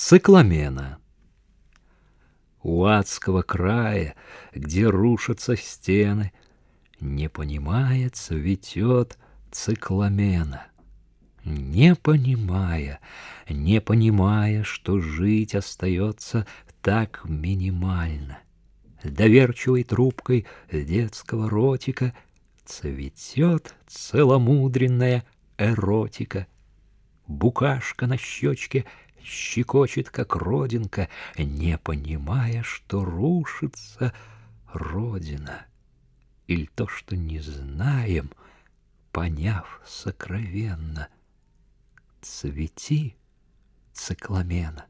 Цикламена У адского края, где рушатся стены, Не понимая, цветет цикламена. Не понимая, не понимая, что жить остается так минимально. Доверчивой трубкой детского ротика Цветет целомудренная эротика. Букашка на щечке щекочет, как родинка, Не понимая, что рушится Родина. Или то, что не знаем, поняв сокровенно. Цвети, цикламена.